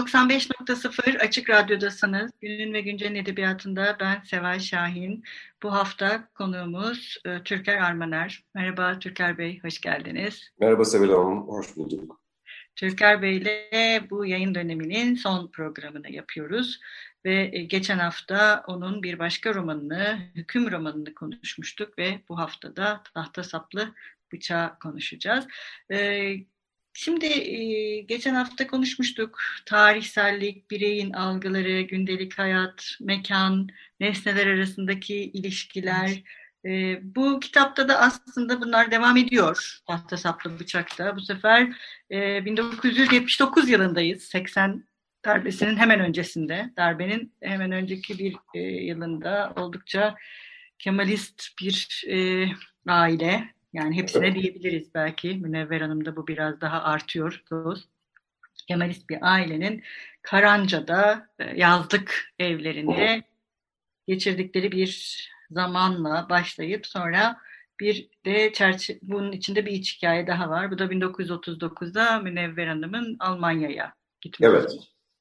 95.0 Açık Radyo'dasınız. Günün ve Güncel'in edebiyatında ben Seval Şahin. Bu hafta konuğumuz e, Türker Armaner. Merhaba Türker Bey, hoş geldiniz. Merhaba Seval Hanım, hoş bulduk. Türker Bey ile bu yayın döneminin son programını yapıyoruz. Ve e, geçen hafta onun bir başka romanını, hüküm romanını konuşmuştuk ve bu haftada Tahta Saplı Bıçağı konuşacağız. E, şimdi e, geçen hafta konuşmuştuk tarihsellik, bireyin algıları, gündelik hayat, mekan, nesneler arasındaki ilişkiler, e, bu kitapta da aslında bunlar devam ediyor. Tahta saplı bıçakta. Bu sefer e, 1979 yılındayız. 80 darbesinin hemen öncesinde. Darbenin hemen önceki bir e, yılında oldukça Kemalist bir e, aile. Yani hepsine diyebiliriz belki. Münevver Hanım'da bu biraz daha artıyor. Kemalist bir ailenin Karanca'da e, yazlık evlerini geçirdikleri bir zamanla başlayıp sonra bir de çerçe bunun içinde bir iç hikaye daha var. Bu da 1939'da Münevver Hanım'ın Almanya'ya gitmesi. Evet.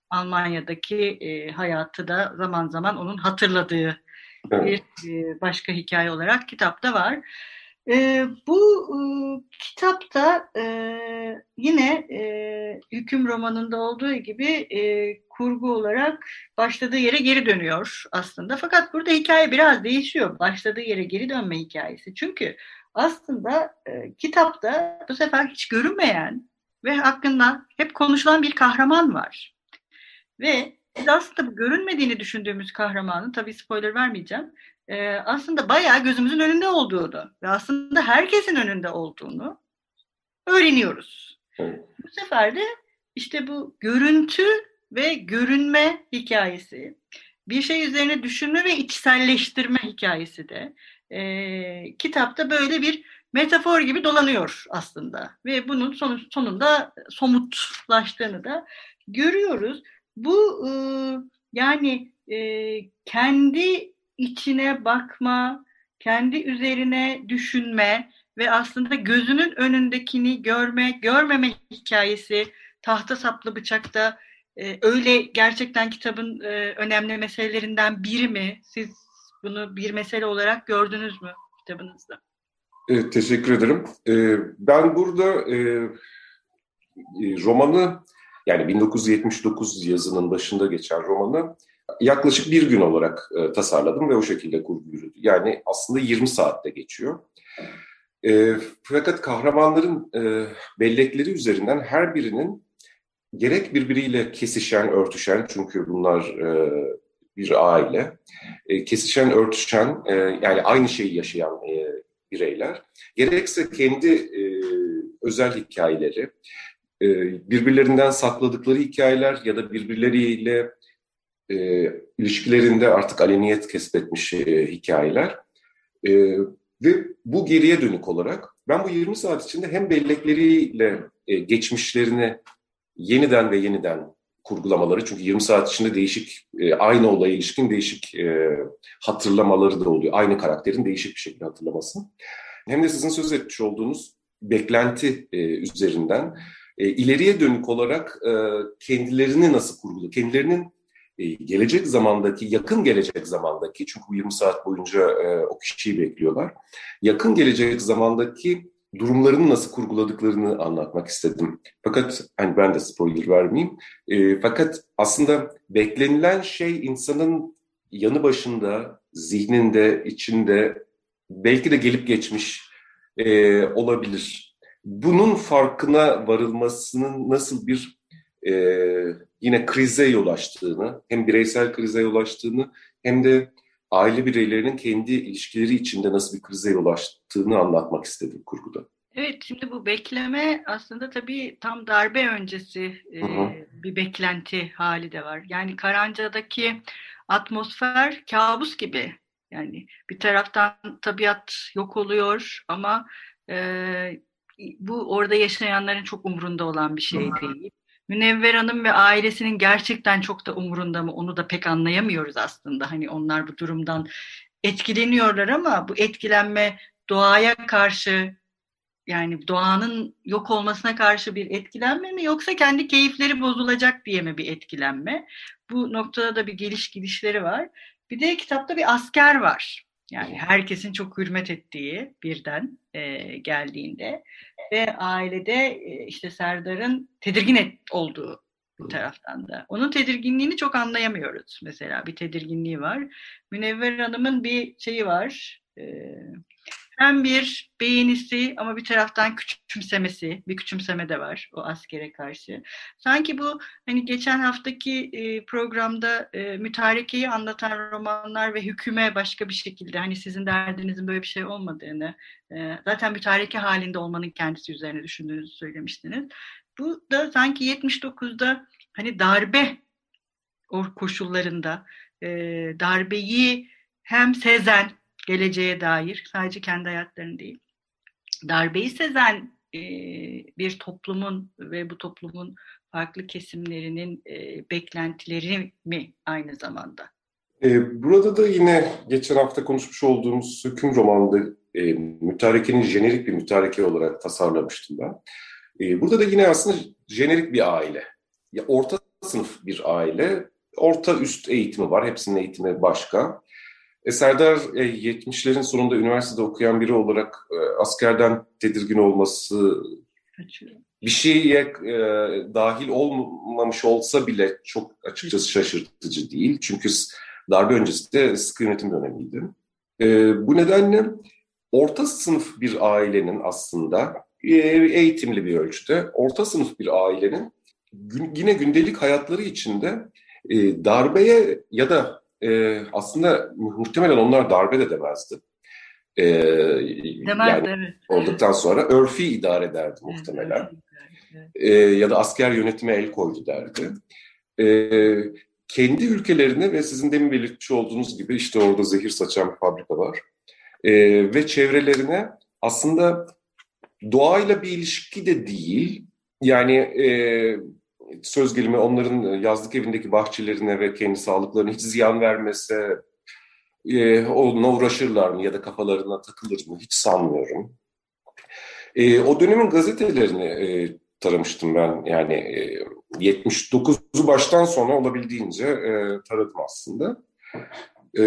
Almanya'daki e, hayatı da zaman zaman onun hatırladığı evet. bir e, başka hikaye olarak kitapta var. E, bu e, kitapta e, yine e, hüküm romanında olduğu gibi e, kurgu olarak başladığı yere geri dönüyor aslında. Fakat burada hikaye biraz değişiyor. Başladığı yere geri dönme hikayesi. Çünkü aslında e, kitapta bu sefer hiç görünmeyen ve hakkında hep konuşulan bir kahraman var. Ve biz aslında görünmediğini düşündüğümüz kahramanın, tabii spoiler vermeyeceğim, e, aslında bayağı gözümüzün önünde olduğunu ve aslında herkesin önünde olduğunu öğreniyoruz. Bu sefer de işte bu görüntü ve görünme hikayesi, bir şey üzerine düşünme ve içselleştirme hikayesi de e, kitapta böyle bir metafor gibi dolanıyor aslında ve bunun son, sonunda somutlaştığını da görüyoruz. Bu e, yani e, kendi içine bakma, kendi üzerine düşünme ve aslında gözünün önündekini görme, görmeme hikayesi tahta saplı bıçakta e, öyle gerçekten kitabın e, önemli meselelerinden biri mi? Siz bunu bir mesele olarak gördünüz mü kitabınızda? Evet, teşekkür ederim. Ee, ben burada e, e romanı yani 1979 yazının başında geçen romanı yaklaşık bir gün olarak e, tasarladım ve o şekilde kurgu yürüdü. Yani aslında 20 saatte geçiyor. E, fakat kahramanların e, bellekleri üzerinden her birinin gerek birbiriyle kesişen, örtüşen çünkü bunlar e, bir aile, e, kesişen, örtüşen e, yani aynı şeyi yaşayan e, bireyler, gerekse kendi e, özel hikayeleri, e, birbirlerinden sakladıkları hikayeler ya da birbirleriyle e, ilişkilerinde artık aleniyet kesbetmiş e, hikayeler. E, ve bu geriye dönük olarak ben bu 20 saat içinde hem bellekleriyle e, geçmişlerini yeniden ve yeniden kurgulamaları çünkü 20 saat içinde değişik e, aynı olaya ilişkin değişik e, hatırlamaları da oluyor. Aynı karakterin değişik bir şekilde hatırlaması. Hem de sizin söz etmiş olduğunuz beklenti e, üzerinden e, ileriye dönük olarak e, kendilerini nasıl kurguluyor, kendilerinin gelecek zamandaki, yakın gelecek zamandaki, çünkü bu 20 saat boyunca e, o kişiyi bekliyorlar, yakın gelecek zamandaki durumlarını nasıl kurguladıklarını anlatmak istedim. Fakat hani ben de spoiler vermeyeyim. E, fakat aslında beklenilen şey insanın yanı başında, zihninde, içinde belki de gelip geçmiş e, olabilir. Bunun farkına varılmasının nasıl bir e, yine krize yol açtığını, hem bireysel krize yol açtığını hem de aile bireylerinin kendi ilişkileri içinde nasıl bir krize yol açtığını anlatmak istedim kurguda. Evet, şimdi bu bekleme aslında tabii tam darbe öncesi e, bir beklenti hali de var. Yani Karanca'daki atmosfer kabus gibi. Yani bir taraftan tabiat yok oluyor ama e, bu orada yaşayanların çok umurunda olan bir şey değil. Münevver Hanım ve ailesinin gerçekten çok da umurunda mı onu da pek anlayamıyoruz aslında. Hani onlar bu durumdan etkileniyorlar ama bu etkilenme doğaya karşı yani doğanın yok olmasına karşı bir etkilenme mi yoksa kendi keyifleri bozulacak diye mi bir etkilenme? Bu noktada da bir geliş gidişleri var. Bir de kitapta bir asker var. Yani herkesin çok hürmet ettiği birden e, geldiğinde ve ailede e, işte Serdar'ın tedirgin et, olduğu bir taraftan da. Onun tedirginliğini çok anlayamıyoruz mesela. Bir tedirginliği var. Münevver Hanım'ın bir şeyi var. E, hem bir beğenisi ama bir taraftan küçümsemesi, bir küçümseme de var o askere karşı. Sanki bu hani geçen haftaki e, programda e, mütarekeyi anlatan romanlar ve hüküme başka bir şekilde hani sizin derdinizin böyle bir şey olmadığını, e, zaten mütareke halinde olmanın kendisi üzerine düşündüğünüzü söylemiştiniz. Bu da sanki 79'da hani darbe o koşullarında e, darbeyi hem sezen geleceğe dair sadece kendi hayatlarını değil darbeyi sezen e, bir toplumun ve bu toplumun farklı kesimlerinin e, beklentileri mi aynı zamanda? E, burada da yine geçen hafta konuşmuş olduğumuz Hüküm romanında e, mütarekenin jenerik bir mütareke olarak tasarlamıştım ben. E, burada da yine aslında jenerik bir aile. Ya orta sınıf bir aile, orta üst eğitimi var. Hepsinin eğitimi başka. E, Serdar e, 70'lerin sonunda üniversitede okuyan biri olarak e, askerden tedirgin olması bir şeye e, dahil olmamış olsa bile çok açıkçası şaşırtıcı değil. Çünkü darbe öncesi de sıkı yönetim dönemiydi. E, bu nedenle orta sınıf bir ailenin aslında e, eğitimli bir ölçüde orta sınıf bir ailenin gün, yine gündelik hayatları içinde e, darbeye ya da e, aslında muhtemelen onlar darbe de demezdi. E, Demez, yani evet. olduktan sonra örfi idare ederdi muhtemelen. Evet, E, ya da asker yönetime el koydu derdi. E, kendi ülkelerine ve sizin demin belirtmiş olduğunuz gibi işte orada zehir saçan bir fabrika var. E, ve çevrelerine aslında doğayla bir ilişki de değil. Yani e, söz gelimi onların e, yazlık evindeki bahçelerine ve kendi sağlıklarına hiç ziyan vermese e, onunla uğraşırlar mı ya da kafalarına takılır mı hiç sanmıyorum. E, o dönemin gazetelerini e, taramıştım ben yani e, 79'u baştan sona olabildiğince e, taradım aslında. E,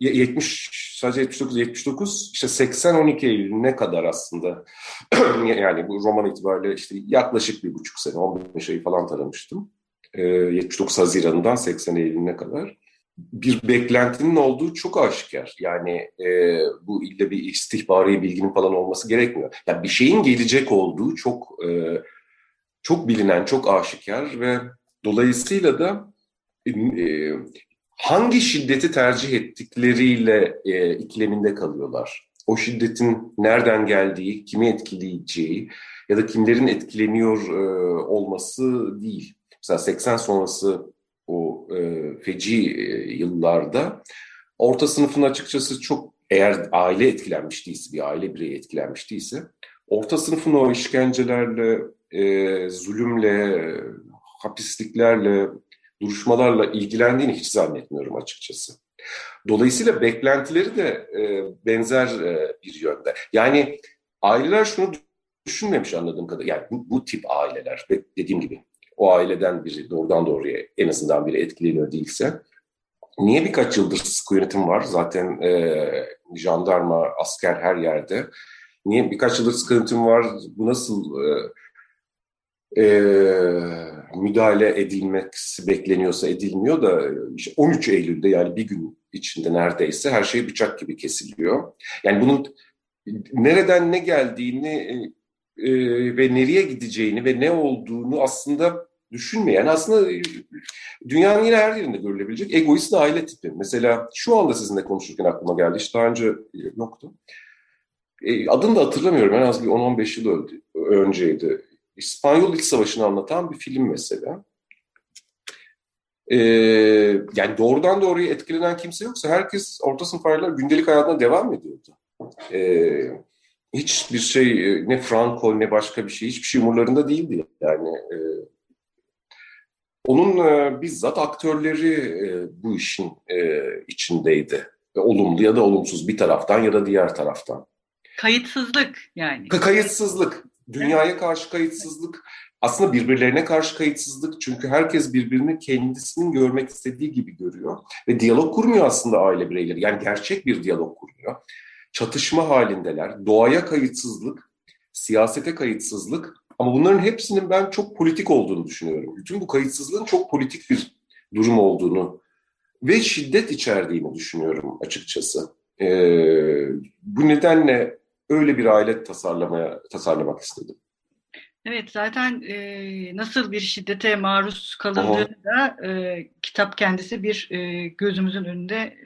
70 sadece 79 79 işte 80 12 Eylül'üne kadar aslında yani bu roman itibariyle işte yaklaşık bir buçuk sene 15 ay falan taramıştım. E, 79 Haziran'dan 80 Eylül'üne kadar bir beklentinin olduğu çok aşikar. Yani e, bu ille bir istihbari bilginin falan olması gerekmiyor. Yani bir şeyin gelecek olduğu çok e, çok bilinen, çok aşikar ve dolayısıyla da e, hangi şiddeti tercih ettikleriyle e, ikileminde kalıyorlar. O şiddetin nereden geldiği, kimi etkileyeceği ya da kimlerin etkileniyor e, olması değil. Mesela 80 sonrası o e, feci e, yıllarda orta sınıfın açıkçası çok eğer aile etkilenmiş değilse, bir aile bireyi etkilenmiş değilse, orta sınıfın o işkencelerle, e, zulümle, hapisliklerle, duruşmalarla ilgilendiğini hiç zannetmiyorum açıkçası. Dolayısıyla beklentileri de e, benzer e, bir yönde. Yani aileler şunu düşünmemiş anladığım kadarıyla. Yani bu, bu tip aileler dediğim gibi o aileden biri doğrudan doğruya en azından biri etkileniyor değilse niye birkaç yıldır sıkı yönetim var? Zaten e, jandarma, asker her yerde. Niye birkaç yıldır sıkı yönetim var? Bu nasıl e, e, müdahale edilmesi bekleniyorsa edilmiyor da işte 13 Eylül'de yani bir gün içinde neredeyse her şey bıçak gibi kesiliyor. Yani bunun nereden ne geldiğini e, ve nereye gideceğini ve ne olduğunu aslında düşünmeyen aslında e, dünyanın yine her yerinde görülebilecek egoist aile tipi. Mesela şu anda sizinle konuşurken aklıma geldi. Hiç daha önce e, yoktu. E, adını da hatırlamıyorum. En az bir 10-15 yıl önceydi. İspanyol İç Savaşı'nı anlatan bir film mesela. Ee, yani doğrudan doğruya etkilenen kimse yoksa herkes orta sınıf aileler gündelik hayatına devam ediyordu. Ee, hiçbir şey ne Franco ne başka bir şey hiçbir şey umurlarında değildi yani. E, onun e, bizzat aktörleri e, bu işin e, içindeydi. Olumlu ya da olumsuz bir taraftan ya da diğer taraftan. Kayıtsızlık yani. Kayıtsızlık. Dünyaya karşı kayıtsızlık. Aslında birbirlerine karşı kayıtsızlık. Çünkü herkes birbirini kendisinin görmek istediği gibi görüyor. Ve diyalog kurmuyor aslında aile bireyleri. Yani gerçek bir diyalog kurmuyor. Çatışma halindeler. Doğaya kayıtsızlık, siyasete kayıtsızlık. Ama bunların hepsinin ben çok politik olduğunu düşünüyorum. Bütün bu kayıtsızlığın çok politik bir durum olduğunu ve şiddet içerdiğini düşünüyorum açıkçası. Ee, bu nedenle öyle bir aile tasarlamaya tasarlamak istedim. Evet zaten e, nasıl bir şiddete maruz kalındığını da e, kitap kendisi bir e, gözümüzün önünde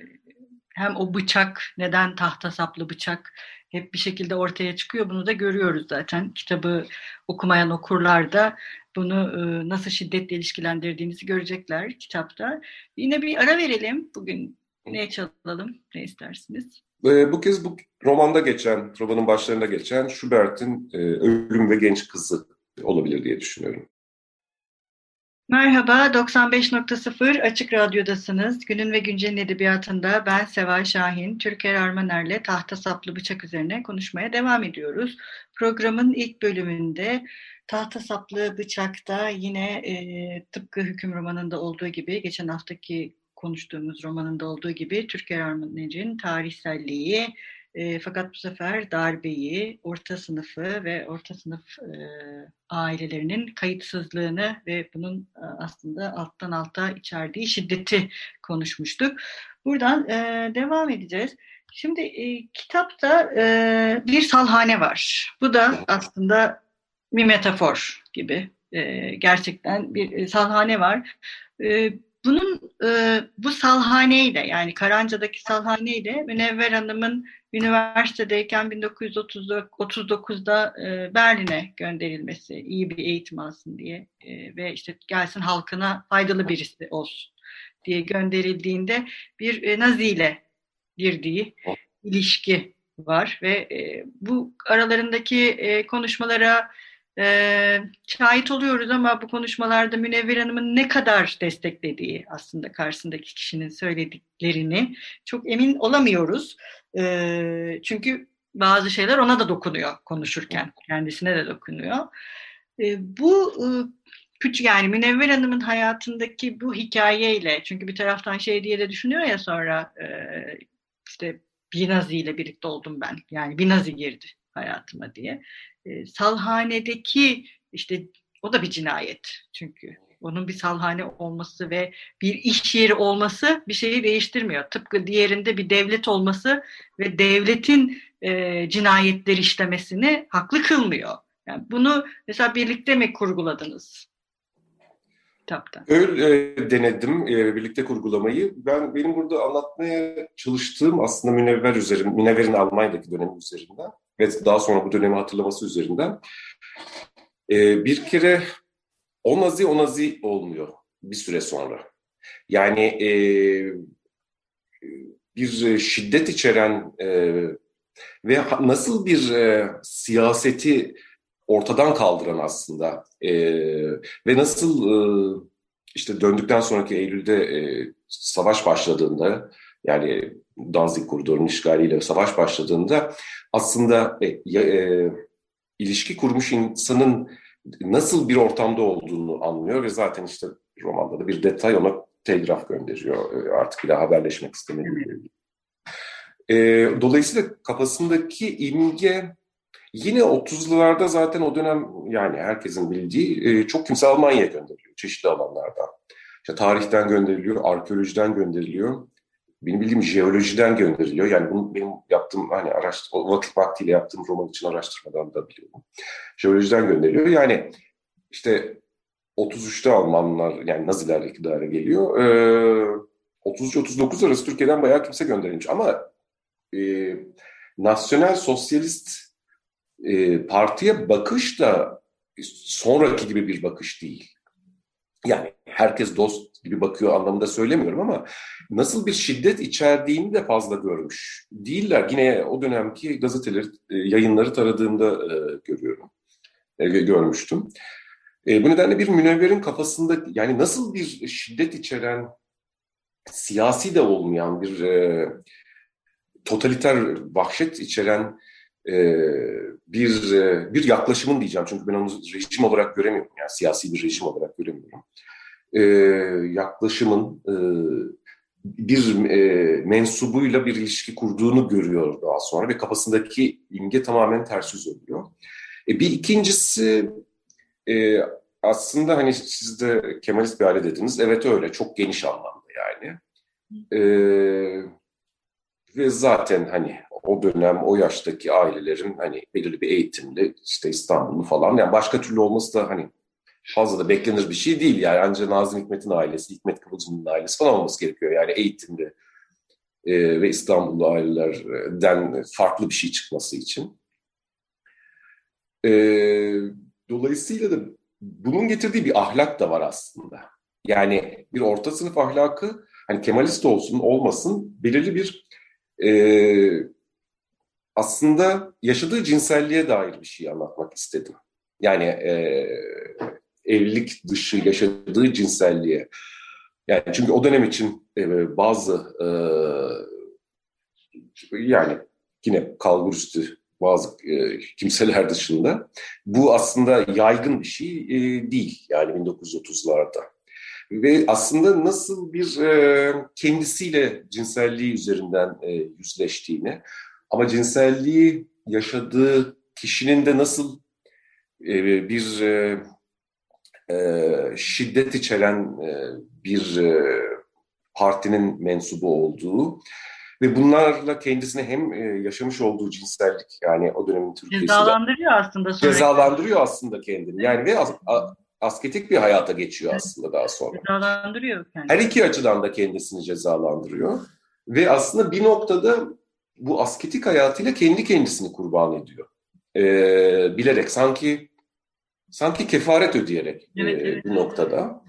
hem o bıçak neden tahta saplı bıçak hep bir şekilde ortaya çıkıyor. Bunu da görüyoruz zaten. Kitabı okumayan okurlar da bunu e, nasıl şiddetle ilişkilendirdiğimizi görecekler kitapta. Yine bir ara verelim. Bugün ne çalalım? Ne istersiniz? E, bu kez bu romanda geçen, romanın başlarında geçen Schubert'in e, Ölüm ve Genç Kızı olabilir diye düşünüyorum. Merhaba, 95.0 Açık Radyo'dasınız. Günün ve Güncel'in edebiyatında ben Seval Şahin, Türker Armaner'le tahta saplı bıçak üzerine konuşmaya devam ediyoruz. Programın ilk bölümünde tahta saplı bıçakta yine e, tıpkı hüküm romanında olduğu gibi, geçen haftaki konuştuğumuz romanında olduğu gibi Türker Armaner'in tarihselliği, e, fakat bu sefer darbeyi, orta sınıfı ve orta sınıf e, ailelerinin kayıtsızlığını ve bunun e, aslında alttan alta içerdiği şiddeti konuşmuştuk. Buradan e, devam edeceğiz. Şimdi e, kitapta e, bir salhane var. Bu da aslında bir metafor gibi. E, gerçekten bir e, salhane var. E, bunun e, bu salhaneyle yani Karanca'daki salhaneyle Münevver Hanım'ın üniversitedeyken 1939'da e, Berlin'e gönderilmesi, iyi bir eğitim alsın diye e, ve işte gelsin halkına faydalı birisi olsun diye gönderildiğinde bir e, Nazi ile girdiği ilişki var ve e, bu aralarındaki e, konuşmalara e, şahit oluyoruz ama bu konuşmalarda Münevver Hanım'ın ne kadar desteklediği aslında karşısındaki kişinin söylediklerini çok emin olamıyoruz. E, çünkü bazı şeyler ona da dokunuyor konuşurken, kendisine de dokunuyor. E, bu e, küçük yani Münevver Hanım'ın hayatındaki bu hikayeyle çünkü bir taraftan şey diye de düşünüyor ya sonra e, işte bir Nazi ile birlikte oldum ben. Yani bir Nazi girdi hayatıma diye. E, salhanedeki işte o da bir cinayet çünkü. Onun bir salhane olması ve bir iş yeri olması bir şeyi değiştirmiyor. Tıpkı diğerinde bir devlet olması ve devletin e, cinayetleri işlemesini haklı kılmıyor. Yani bunu mesela birlikte mi kurguladınız? Kitapta. Öyle e, denedim e, birlikte kurgulamayı. Ben benim burada anlatmaya çalıştığım aslında Münevver üzerinden, Münevver'in Almanya'daki dönemi üzerinden ve daha sonra bu dönemi hatırlaması üzerinden e, bir kere o nazi o nazi olmuyor bir süre sonra. Yani bir şiddet içeren ve nasıl bir siyaseti ortadan kaldıran aslında e, ve nasıl e, işte döndükten sonraki Eylül'de e, savaş başladığında yani Danzig koridorunun işgaliyle savaş başladığında aslında e, e, ilişki kurmuş insanın nasıl bir ortamda olduğunu anlıyor ve zaten işte romanda da bir detay ona telgraf gönderiyor. E, artık bir daha haberleşmek istemediği. E, dolayısıyla kafasındaki imge Yine 30'lularda zaten o dönem yani herkesin bildiği e, çok kimse Almanya'ya gönderiliyor çeşitli alanlardan. İşte tarihten gönderiliyor, arkeolojiden gönderiliyor. Benim bildiğim jeolojiden gönderiliyor. Yani bunu benim yaptığım hani araştırma, vakit vaktiyle yaptığım roman için araştırmadan da biliyorum. Jeolojiden gönderiliyor. Yani işte 33'te Almanlar yani Naziler iktidara geliyor. E, 33-39 arası Türkiye'den bayağı kimse gönderilmiş ama e, nasyonel sosyalist e, partiye bakış da sonraki gibi bir bakış değil. Yani herkes dost gibi bakıyor anlamında söylemiyorum ama nasıl bir şiddet içerdiğini de fazla görmüş değiller. Yine o dönemki gazeteleri, e, yayınları taradığımda e, görüyorum, e, görmüştüm. Bu nedenle bir münevverin kafasında yani nasıl bir şiddet içeren, siyasi de olmayan bir totaliter vahşet içeren e, bir e, bir yaklaşımın diyeceğim çünkü ben onu rejim olarak göremiyorum yani siyasi bir rejim olarak göremiyorum. E, yaklaşımın e, bir e, mensubuyla bir ilişki kurduğunu görüyor daha sonra ve kafasındaki imge tamamen ters yüz oluyor. E, bir ikincisi e, aslında hani siz de Kemalist bir aile dediniz. Evet öyle çok geniş anlamda yani. E, ve zaten hani o dönem o yaştaki ailelerin hani belirli bir eğitimli işte İstanbul'u falan yani başka türlü olması da hani fazla da beklenir bir şey değil yani ancak Nazım Hikmet'in ailesi, Hikmet Kıvılcım'ın ailesi falan olması gerekiyor yani eğitimli e, ve İstanbullu ailelerden farklı bir şey çıkması için. E, dolayısıyla da bunun getirdiği bir ahlak da var aslında. Yani bir orta sınıf ahlakı hani Kemalist olsun olmasın belirli bir e, aslında yaşadığı cinselliğe dair bir şey anlatmak istedim. Yani e, evlilik dışı yaşadığı cinselliğe. Yani çünkü o dönem için e, bazı e, yani yine kalburüstü bazı e, kimseler dışında bu aslında yaygın bir şey e, değil yani 1930'larda ve aslında nasıl bir e, kendisiyle cinselliği üzerinden e, yüzleştiğini ama cinselliği yaşadığı kişinin de nasıl e, bir e, e, şiddet içeren e, bir e, partinin mensubu olduğu ve bunlarla kendisine hem e, yaşamış olduğu cinsellik yani o dönemin Türkiye'si cezalandırıyor aslında. Cezalandırıyor aslında kendini. Yani ve asketik bir hayata geçiyor aslında daha sonra. Cezalandırıyor kendini. Her iki açıdan da kendisini cezalandırıyor. Ve aslında bir noktada bu asketik hayatıyla kendi kendisini kurban ediyor. Ee, bilerek sanki sanki kefaret ödeyerek evet, e, evet. bir noktada.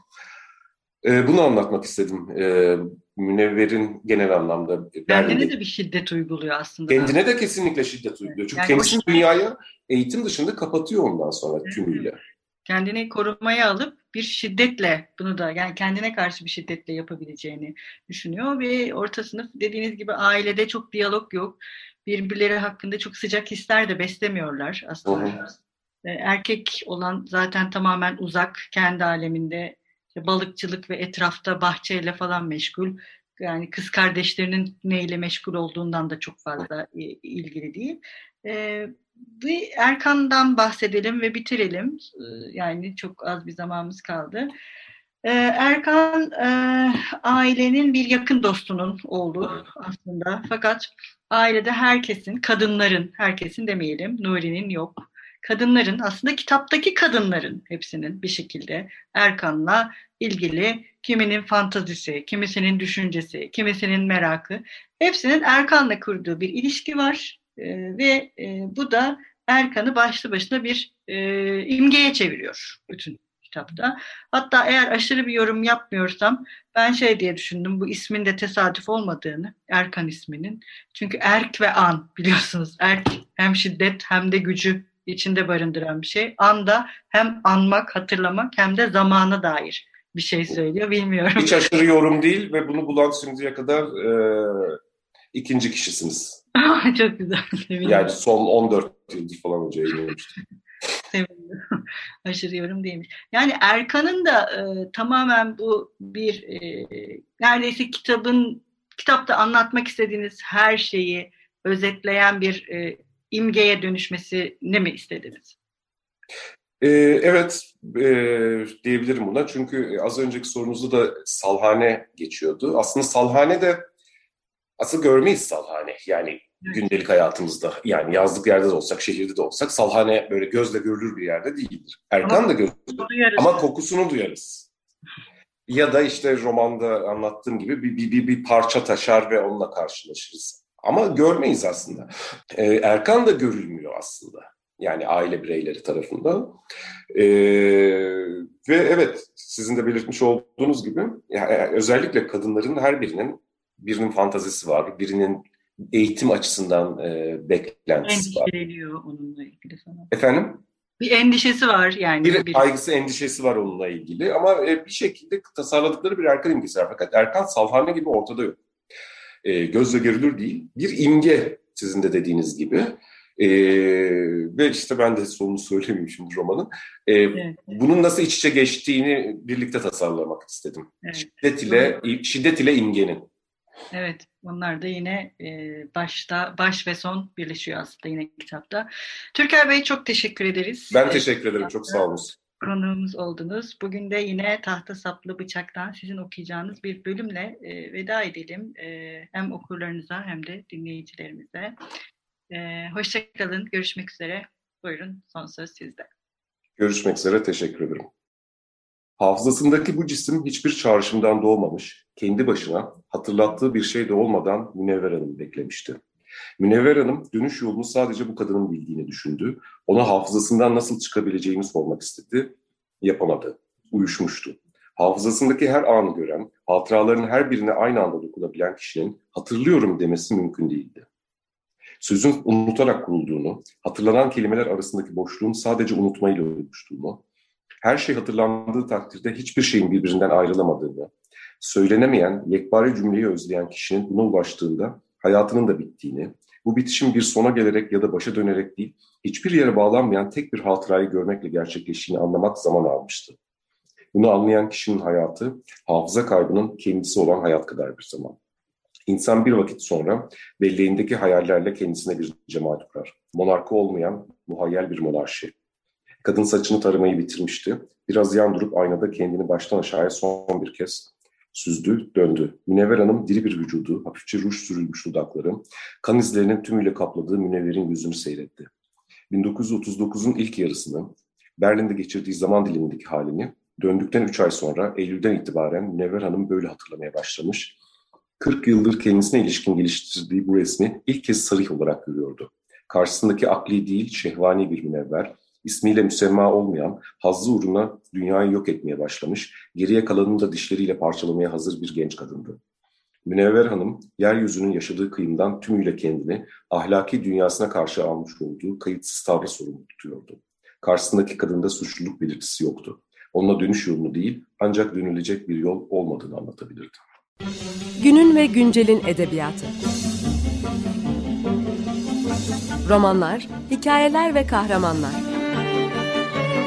Ee, bunu anlatmak istedim. Ee, Münevver'in genel anlamda. Kendine de bir şiddet uyguluyor aslında. Kendine de kesinlikle şiddet uyguluyor. Çünkü yani kendisini dünyaya eğitim dışında kapatıyor ondan sonra evet. tümüyle kendini korumaya alıp bir şiddetle bunu da yani kendine karşı bir şiddetle yapabileceğini düşünüyor ve orta sınıf dediğiniz gibi ailede çok diyalog yok. Birbirleri hakkında çok sıcak hisler de beslemiyorlar aslında. Hı Erkek olan zaten tamamen uzak, kendi aleminde balıkçılık ve etrafta bahçeyle falan meşgul. Yani kız kardeşlerinin neyle meşgul olduğundan da çok fazla ilgili değil. Ee, bir Erkan'dan bahsedelim ve bitirelim. Ee, yani çok az bir zamanımız kaldı. Ee, Erkan e, ailenin bir yakın dostunun oğlu aslında. Fakat ailede herkesin, kadınların, herkesin demeyelim, Nuri'nin yok. Kadınların, aslında kitaptaki kadınların hepsinin bir şekilde Erkan'la ilgili kiminin fantazisi, kimisinin düşüncesi, kimisinin merakı, hepsinin Erkan'la kurduğu bir ilişki var e, ve e, bu da Erkan'ı başlı başına bir e, imgeye çeviriyor bütün kitapta. Hatta eğer aşırı bir yorum yapmıyorsam ben şey diye düşündüm bu ismin de tesadüf olmadığını Erkan isminin. Çünkü erk ve an biliyorsunuz erk hem şiddet hem de gücü içinde barındıran bir şey. An da hem anmak, hatırlamak hem de zamana dair bir şey söylüyor. Bilmiyorum. Hiç aşırı yorum değil ve bunu bulan şimdiye kadar e, ikinci kişisiniz. Çok güzel. Sevindim. Yani son 14 yıldır falan önce yayınlamıştım. Sevindim. Aşırı yorum değilmiş. Yani Erkan'ın da e, tamamen bu bir e, neredeyse kitabın kitapta anlatmak istediğiniz her şeyi özetleyen bir e, imgeye dönüşmesini mi istediniz? Ee, evet e, diyebilirim buna. Çünkü az önceki sorunuzda da Salhane geçiyordu. Aslında Salhane de asıl görmeyiz Salhane. Yani gündelik hayatımızda. Yani yazlık yerde de olsak, şehirde de olsak salhane böyle gözle görülür bir yerde değildir. Erkan ama, da görülür ama kokusunu duyarız. Ya da işte romanda anlattığım gibi bir, bir, bir, bir parça taşar ve onunla karşılaşırız. Ama görmeyiz aslında. Ee, Erkan da görülmüyor aslında. Yani aile bireyleri tarafından. Ee, ve evet sizin de belirtmiş olduğunuz gibi yani özellikle kadınların her birinin birinin fantazisi var, birinin eğitim açısından e, beklentisi var. Endişeleniyor onunla ilgili sana. Efendim? Bir endişesi var yani. Bir, bir kaygısı, endişesi var onunla ilgili ama e, bir şekilde tasarladıkları bir Erkan imgesi var. Fakat Erkan Salhane gibi ortada yok. E, gözle görülür değil. Bir imge sizin de dediğiniz gibi. E, ve işte ben de sonunu söylemeyeyim şimdi romanın. E, evet. Bunun nasıl iç içe geçtiğini birlikte tasarlamak istedim. Evet. Şiddet ile şiddet ile imgenin. Evet, onlar da yine e, başta baş ve son birleşiyor aslında yine kitapta. Türker Bey çok teşekkür ederiz. Ben teşekkür ederim, çok sağ olun. Konuğumuz oldunuz. Bugün de yine Tahta Saplı Bıçak'tan sizin okuyacağınız bir bölümle e, veda edelim. E, hem okurlarınıza hem de dinleyicilerimize. E, Hoşçakalın, görüşmek üzere. Buyurun, son söz sizde. Görüşmek üzere, teşekkür ederim. Hafızasındaki bu cisim hiçbir çağrışımdan doğmamış, kendi başına hatırlattığı bir şey de olmadan Münevver Hanım beklemişti. Münevver Hanım dönüş yolunu sadece bu kadının bildiğini düşündü. Ona hafızasından nasıl çıkabileceğini sormak istedi. Yapamadı. Uyuşmuştu. Hafızasındaki her anı gören, hatıraların her birine aynı anda dokunabilen kişinin hatırlıyorum demesi mümkün değildi. Sözün unutarak kurulduğunu, hatırlanan kelimeler arasındaki boşluğun sadece unutmayla oluştuğunu, her şey hatırlandığı takdirde hiçbir şeyin birbirinden ayrılamadığını, söylenemeyen, yekpare cümleyi özleyen kişinin buna ulaştığında hayatının da bittiğini, bu bitişin bir sona gelerek ya da başa dönerek değil, hiçbir yere bağlanmayan tek bir hatırayı görmekle gerçekleştiğini anlamak zaman almıştı. Bunu anlayan kişinin hayatı, hafıza kaybının kendisi olan hayat kadar bir zaman. İnsan bir vakit sonra belleğindeki hayallerle kendisine bir cemaat kurar. Monarkı olmayan muhayyel bir monarşi. Kadın saçını taramayı bitirmişti. Biraz yan durup aynada kendini baştan aşağıya son bir kez süzdü, döndü. Münevver Hanım diri bir vücudu, hafifçe ruj sürülmüş dudakları, kan izlerinin tümüyle kapladığı Münevver'in yüzünü seyretti. 1939'un ilk yarısını, Berlin'de geçirdiği zaman dilimindeki halini, döndükten 3 ay sonra Eylül'den itibaren Münevver Hanım böyle hatırlamaya başlamış. 40 yıldır kendisine ilişkin geliştirdiği bu resmi ilk kez sarih olarak görüyordu. Karşısındaki akli değil, şehvani bir münevver, ismiyle müsemma olmayan, hazzı uğruna dünyayı yok etmeye başlamış, geriye kalanını da dişleriyle parçalamaya hazır bir genç kadındı. Münevver Hanım, yeryüzünün yaşadığı kıyımdan tümüyle kendini ahlaki dünyasına karşı almış olduğu kayıtsız tavrı sorumlu tutuyordu. Karşısındaki kadında suçluluk belirtisi yoktu. Onunla dönüş yolunu değil, ancak dönülecek bir yol olmadığını anlatabilirdi. Günün ve güncelin edebiyatı. Romanlar, hikayeler ve kahramanlar.